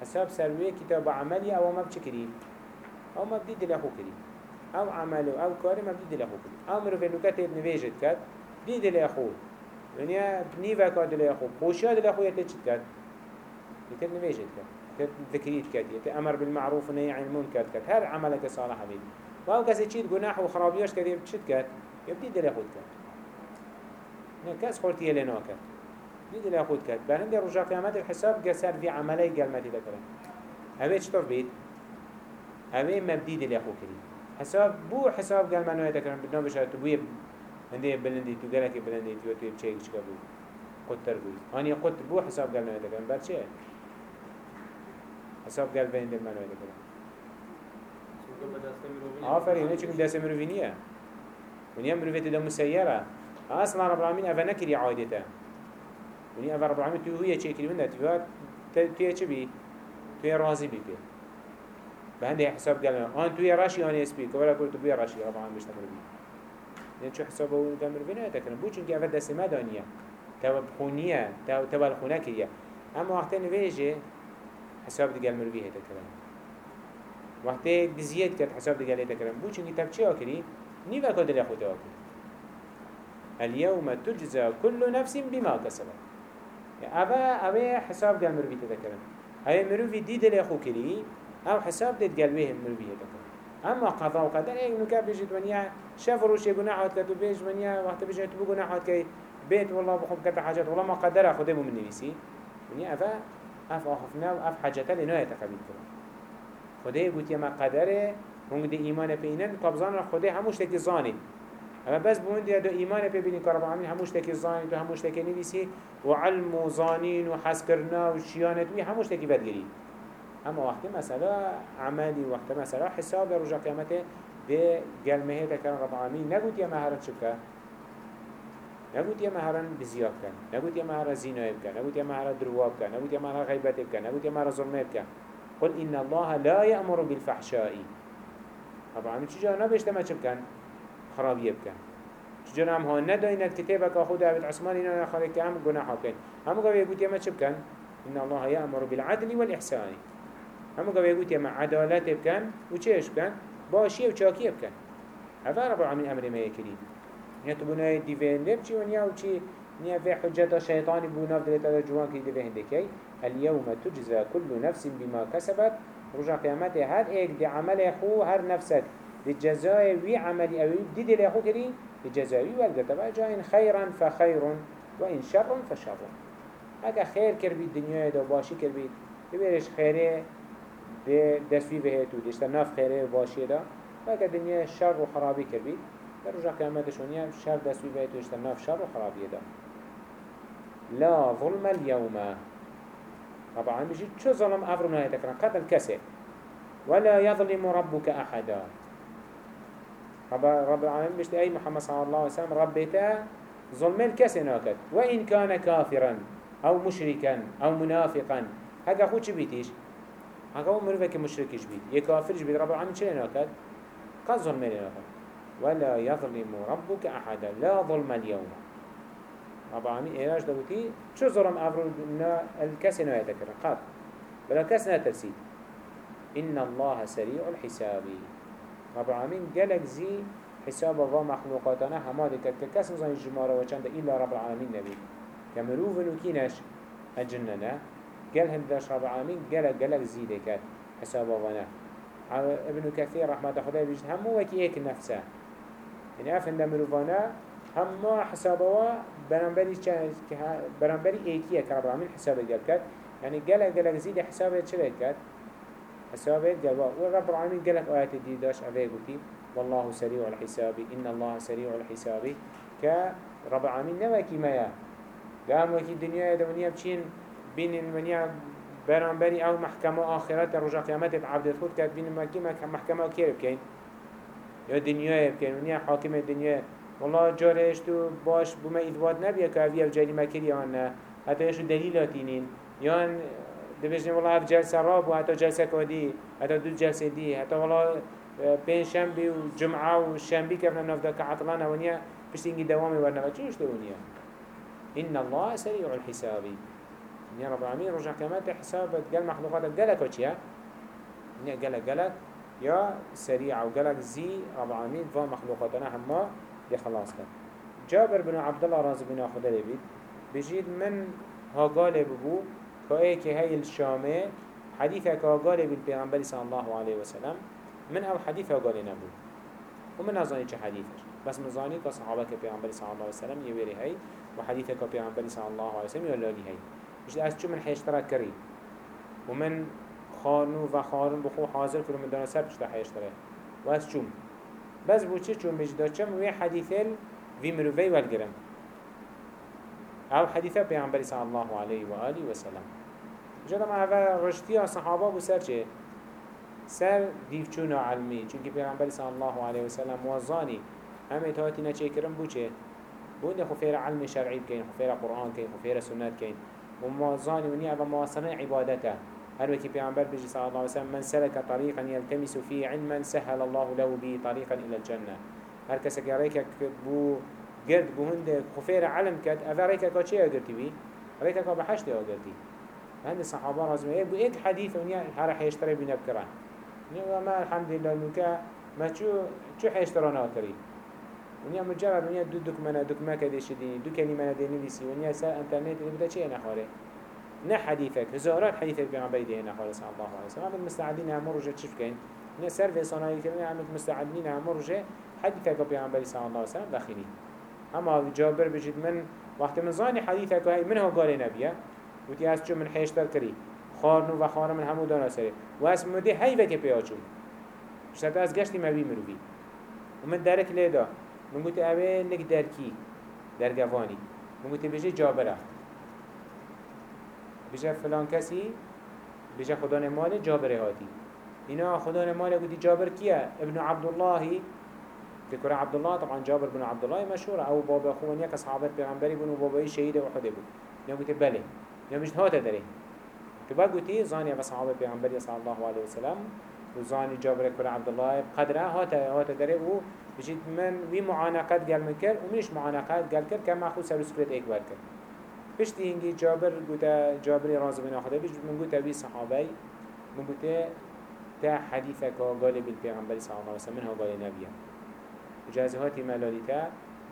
حساب سروي كتاب عملي أو ما بشكري أو ما بدي دلخو كري أو عمله أو كاري ما بدي دلخو كري أو مرو في نكتة نواجد كات دي دلخو يعني نيفا كات دلخو خوشيا دلخو يتجد كات. يتر نواجد كات يتر ذكريت كات أمر بالمعروف ونهي عن المنكر كات. هر عملك صالح بيد وأو كسي تشيد جناح وخرابياش كات يبتشد كات؟ يبدي دلخو كات. نكاس خورتيه لنا كات. دید لی خود کرد برند رجا قیامت الحساب گسر في عمله قلمتی دکرن اوه چطور بید؟ اوه مبدید لی خود کری حساب بو حساب قلمانوی دکرن بدنا بشه تو بوی هنده بلندی تو گلک بلندی تو تو بچه چکا بود قدتر بود آنی قد بو حساب قلمانوی دکرن بر چه؟ حساب قلب هنده منوی دکرن آفرین نه چکم دست مروفی نیه ونیا مروفی تدا مسیره أصلا رب العالمین اوه نکری عایدته ونی اول رب العالمین تو چه کری من توی چه بی؟ توی راضی بی پی به حساب گلن آن توی راشی آن اس بی که ولا تو بی راشی رب العالمین بشتمر بی نه چه حساب أو دمر بی نه تکنم بو چون که اول دست ما دانیه. تو بخونیه تو تو بالخونه کریه اما وقتی نویجه حساب دیگه مروی هیته کرن وقتی بزیاد کرد حساب دیگه هیته کرن بو چون که تب چه آکری؟ نیوه کدل خود آکری. اليوم تجزى كل نفس بما كسبت. اوه اوه حساب قال مروفي تذكرن اوه مروفي دي دل خو كلي أو حساب دل قلبه مروفي تذكرن اما قضاء وقدر إيه نكا بيجي دنيا شاف روشي قناحات كتو بيج دنيا وقت بيجي تبو قناحات كي بيت والله بخب كتا حاجات والله ما قدر اخده من نفسي دنيا اوه اف آخفنا واف حاجتا لنوية تقبيل كرن خده يقول يما قدره هم دي ايمان بينن قبضان خده هموش تكي ظاني اما بس بوند يدو ايمان ببيني كرب العالمين هموش تكي زاني تو هموش تكي نويسي وعلم وظانين وحس كرنا وشيانت وي هموش تكي بدگري اما وقت مسألة عملي وقت مسألة حساب رجع قيامته دي قلمه تكرن رب العالمين نقول يا مهرن شبكه نقول يا مهرن بزياف كان نقول يا مهرن زينة كان نقول يا مهرن درواب كان نقول يا مهرن غيبت كان نقول يا مهرن ظلمات كان قل إن الله لا يأمر بالفحشاء. رب العالمين شجاع نبيش تما شبكان خرابیه بکن؟ چجور هم ها نداینت کتابه که خود عبد عثمان اینا نخواهد که هم گناه کن همو قوی يقول ما چه بکن؟ إن الله يأمر بالعدل والإحسان. همو قوي يقول ما عدالت بكن وچهش بكن باشي وچاكي بكن هذا رب العالمين أمر ما يكري نيا تبونا ديفين لب چي ونيا وچي نيا في حجة الشيطان بونا في دلتا جوان كي ديفين دكي اليوم تجزى كل نفس بما كسبت. رجع قيامته هر ايك دي عمل خو هر نفسك للجزاء وي عملي أو دي دي لأخو كري للجزاء والقطبة جاين خيرا فخير وإن شر فشر هكا خير كربي الدنيا دو باشي كربي تبيرش خيره ده دسوی بهتو دشتا ناف خیره باشیه دا وقت دنیا شر و خرابی کربید در رجا قیامتشونیه شر دسوی بهتو دشتا ناف شر و خرابیه دا لا ظلم اليوم. طبعا بيجي شو ظلم أفر من هاي تكرن قتل كسر ولا يظلم ربك أحدا. رب رب العالمين بيشتي أي محمد صلى الله عليه وسلم ربيته ظلم الكسر ناكد وإن كان كافرا أو مشركا أو منافقا. هكا خود شو بيتيش هو مروفك مشركش بيت يكافرش بيت رب العالمين شو ناكد قد ظلم ناكد ولا يظلم ربك أحدا لا ظلم اليوم رب العالمين إيراج دوتي شو ظلم أفرو الكسر ناكد قد بلا كسر نترسيد إن الله سريع الحساب رب العالمين قالك زي حساب و مخلوقاتنا هما دكت ككس نزان الجمارة وچند إلا رب العالمين نبي كمروف نوكينش الجنة قال هنداش رب العالمين قالك قالك زي دكت حساب وأنا ابن كثير رحمة خدا بيجد همو وكي ايك نفسه. يعني افن مروفانا هما حسابوا برنبري برنبري ايكية كرب العالمين حساب قال يعني قالك قالك زيد حسابه چه كات؟ حسابه جوا ورب العالمين قالك آيات دي داش أبي قلتي والله سريع الحساب إن الله سريع الحساب. كرب العالمين نواكي مايا. قام وكي الدنيا دنيا بچين بين المنيا برانبري أو محكمة آخرات رجع قيامات عبد الخود كات بين المكي محكمة كيرب كين يا دنيا بكين ونيا حاكم الدنيا والله جارش تو باش بما إثبات نبيه كأبيه بجريمة كريانا حتى يشو دليلاتينين يان دبیشنی والله اف جلسه راب و حتی جلسه کادی حتی دو جلسه دی. حتی والله پین شنبی و جمعه و شنبی کفنا نفدا که عطلانه ونیا پشت اینگی دوامی ورنه و چوش دونیا إن الله سريع الحساب يا رب العالمين. رجع كمان حساب قال مخلوقات قالك وشيا إن قالك قالك يا سريع وقالك زي رب العالمين فا مخلوقاتنا هما دي خلاص كان جابر بن عبد الله رازي بن أخذ بيت بجيد من ها قال ببو كأي كهي الشامي حديثة كقال بالبيغمبر صلى الله عليه وسلم من أو حديثة قال نبو ومن أظني چه حديثة بس مزاني كصحابة كبيغمبر صلى الله عليه وسلم يويري هاي وحديثة كبيغمبر صلى الله عليه وسلم يولادي هاي مش أس شو من حيشترك كري ومن خارنو و خارن بخو حاضر كلو من دانا سر بشتا حيشترك وأس شو بس بوچه چون بجدا؟ چم وی حديثة في مروفي والگرم أو حديثة بيغمبر صلى الله عليه وآله وسلم جدا ما هذا رشتيا صحابة بسر چه؟ سر ديفچونا علمي چونك پیغمبر صلى الله عليه وسلم وزاني همه تهاتي نچه کرم بو چه؟ بوند خفير علم شرعي بكين خفير قرآن كين خفير سنت كين وموازاني ونيا بمواصنة عبادته. هل وكي پیغمبر بجي صلى الله عليه وسلم من سلك طريقا يلتمس فيه علما سهل الله له به طريقا إلى الجنة. هر که ریکه بو گرد بهند خفير علم كد أفا ریکه که چه آگرتی بی؟ ریکه که بحشت آگرتی. هند الصحابة رازم إيه بو ايك حديث ونيا هر حيشتري بنا بكران ونيا ما الحمد لله نوكا ما شو شو حيشتري ناكري ونيا مجرد ونيا دو دك منا دك ما كده شديني دو كلمة ديني ليسي ونيا سا انترنت اللي بدا شيء نخاره نه حديثك هزارات حديثك بيعم بيدي نخاره صلى الله عليه وسلم عمل مستعدين هم رجع تشوف كين ونيا سيرفي صناعي كمان عمل مستعدين هم رجع حديثك بيعم بيدي صلى الله عليه وسلم داخلي اما جابر بجد من وقت من زاني حديثك هاي منه قال نبيه وتی از چون من حیشتر کری. خارنو و خارن من همو دانا سری و از مده هی وکه پیا چون شد از گشتی موی مروی. و من درک لیدا. من گوتی اوه نک درکی درگوانی من گوتی بجه جابره بجه فلان کسی بجه خدا مال جابره هاتی. اینا خدا مال گوتی جابر کیه ابن عبدالله ذكر عبد الله طبعا جابر بن عبد الله مشهور أو بابا خوانيا كصحابات پیغمبري بن وبابا شهيد وحده بن نقول بله مش هات داره تو با گوتی زانی و صحابه پیغمبری صلی الله علیه وسلم و زانی جابر کر عبدالله قدره هات هات و بجید من وی معانقت گل من کرد و منش معانقت گل کرد که مخو سر سکرت ایک بر کرد پشتی اینگی جابر گوتا جابری رازو بنا خدا بجید من گوتا وی صحابه من گوتا تا حدیثه که قال بالپیغمبری صلی الله علیه وسلم منها قال نبیه جازهاتی ملالیتا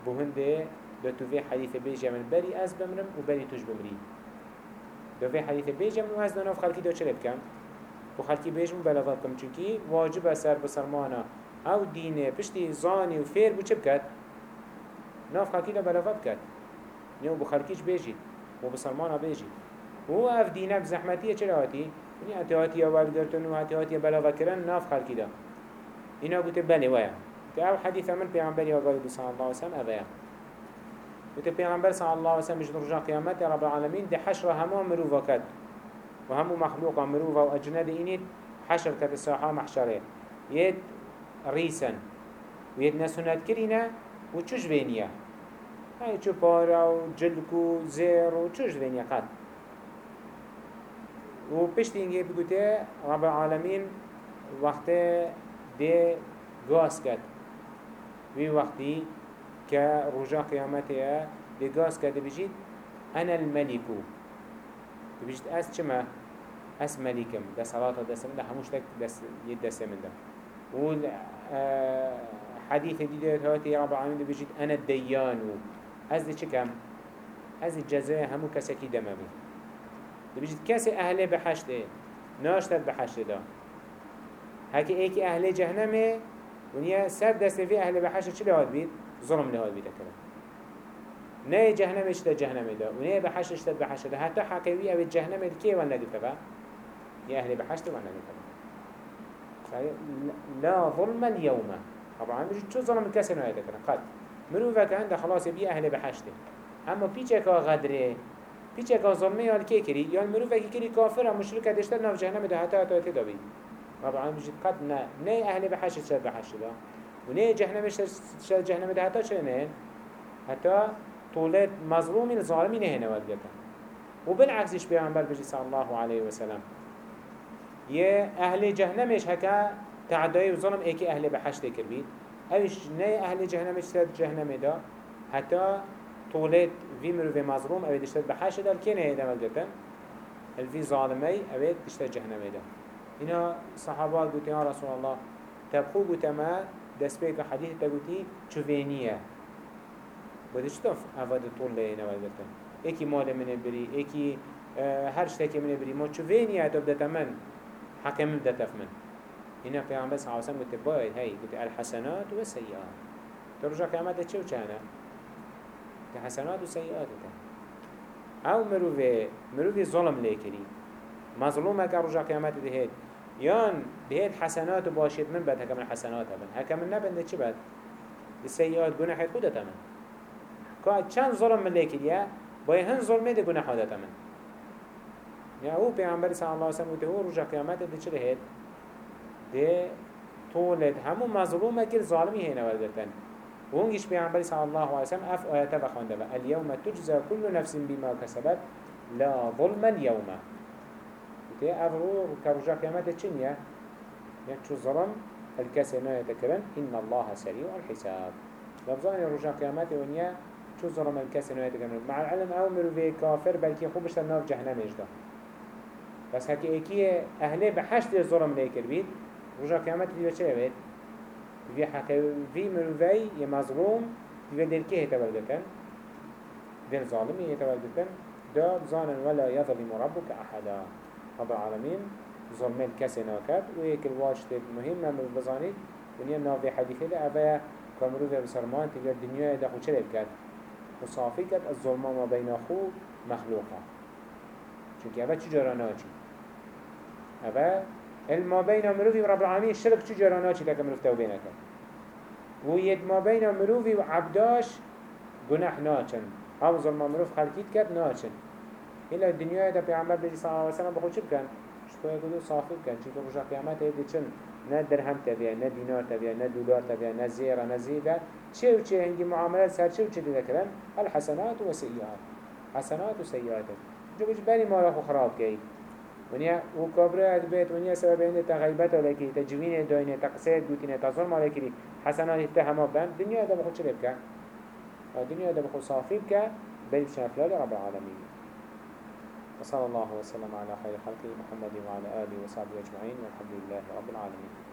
بهنده دو تو حدیث بیجه من بری از بمرم و بری توش بمری. دو في حديث بيجم و از دناف خلقی دو چرب کم. و خلقی بيجم بلغت کم چونکی واجب سر بسرمانا أو دینه پشتی زانی و فیر بو چه بکد ناف خلقی دو بلغت کد نیو بو خلقیش بيجید و بسرمانا بيجید و اف دینه بزحمتیه چرا هاتی ونیا اتهاتی اول گرتن و اتهاتی بلا کرن ناف خلقی دا اینا گوته بله ویا که أو حدیث من پیغمبری آقای بی صلی اللہ وسلم اویا گوته پیغمبر صلی اللہ وسلم مجد رجا قیامت رب العالمین ده حشر همه مروفا کد و همو مخلوق مروفا و اجند اینید حشر کد الساحه محشره ريسن ويد نسونات كرينا وچوش بينيا هاي چو پارا و جلکو زير و چوش بينيا قد. و پشت اینگه بگوته رب العالمین وقت ده گاز کد. وی وقتی که رجا قیامته ده گاز کد بجید أنا الملكو بجید از چما اس ملكم ده صلاة دست من ده هموش تك دست يد دست من ده و حديث ديدت هاتي رب العالمين بجد أنا الديان از دي چكم از الجزاء همو كسكي دمبي بجد كسي أهل بحشت ناشتت بحشت دا. هكي ايكي أهل جهنمه ونيا سر دست في أهل بحشت چه لهاد بيت ظلم لهاد بيت كلام نه جهنم اشتا جهنم دا ونيا بحشت اشتا بحشت دا. حتى حكوية بالجهنم الكي وأنا قلت يا أهل بحشت وأنا قلت لا ظلم اليوم طبعا مش شو ظلم الكسر نهاية كنا قد. مروفك عنده خلاص يبي أهل بحشته أما بيجك غدره بيجك ظلمه يال كي كري يال مروفك كري كافر مشرك دشتر نف جهنم ده حتى حتى تدابي طبعا مش قد نا نه أهل بحشت شر بحشت ده. ونه جهنم شر جهنم ده حتى نه حتى طولت مظلوم الظالمين هنا وبالعكس إيش بيعمل؟ بجي صلى الله عليه وسلم. یه أهل جهنمش هکا تعدای و ظلم ایکی أهل بحشت کربید اوش نه أهل جهنمش سد جهنم دا. حتی طولت في مروف مظلوم اوه دشتد بحشت دا که نه دمال دتن الفي ظالمي اوه دشتد جهنم دا. اینا صحابات گوتی ها رسول الله تبخو گوتا ما دست بيك حديث تقولي شوفينية بدش تف أفاد طول لينا والدتن إيكي مال من بري إيكي هر شتكي من بري ما شوفينية تبدأ من. حكم من هنا في عم بس عاصم قلت بايد هاي قلت الحسنات والسيئات ترجع كامات تشو كان الحسنات والسيئات أو مروفي مروفي ظلم ليكري مظلوم هكا رجع كامات دهيت يان دهيت حسنات وباشيت من بعد هكا من حسنات هكا من نبن ده چه بعد السيئات جناح خودة تمن كا چند ظلم من ليكريا باي هن ظلمه ده جناح خودة یا أو پیامبر صلی الله علیه و سلم و هو رجع قیامت ده چه هید ده طولت همو مظلوم کل ظالمی هینا ولدتن و اونگیش پیامبر صلی الله علیه و سلم اف آیت بخونده و اليوم تجزى كل نفس بما كسبت لا ظلم اليوم ده افرو كرجع قیامت چنیه يعني شو ظلم الكسر ما يتكرن إن الله سريع الحساب. لفظان رجع قيامات ونيا شو ظلم الكسر ما يتكرن مع العلم أو مروي كافر بلكي خوبش النار جهنم يجده بس هكي ايكي اهله بحشت الظلم ليكر بيت رجع قيامت دي بچه بيت في حكي في مروفي يمظلوم في دلكي هتولدتن دل ظالمي هتولدتن دا ظانا ولا يظلم ربك أحدا. رب العالمين ظلم الكسي ناكد ويك الواجت مهمة من بزانيت ونيا نافي حديثة ده أبايا كامروفي بسرمان تقول الدنيا ده خوشة بكت وصافي كت الظلم ما بين أخو مخلوقه چونك أبا چجارا ناجي هذا الما بين مروفي ورب العالمين شرك چو جرانا چي تاك مروف توبه نكن ويد ما بين مروفي وعبداش گناح ناچن. هم ظلم مروف خلقيت كد ناچن. إلا الدنيا دا پیغمبر بجي صلى الله عليه وسلم بخود چه بكن شتوه يقولوا صافي بكن چونك رجا قيامت هيدي چن. نه درهم تبيع نه دينار تبيع نه دولار تبيع نه زيرا نه و هنگي معاملات سر و چه دي ذكرن الحسنات وسيئات حسنات وسيئات جو بج بني مالا خو خراب كي ونیا أو کابره بيت ونیا سبب اینه تغیبت ولی تجوین داینه تقصید گوتینه تصور ولی کی حسنات همه بن دنیا ده بخود چه بکن دنیا ده بخود صافي بکن بل شافلال رب العالمين وصلى الله وسلم على خير خلقه محمد وعلى آله وصحبه أجمعين والحمد لله رب العالمين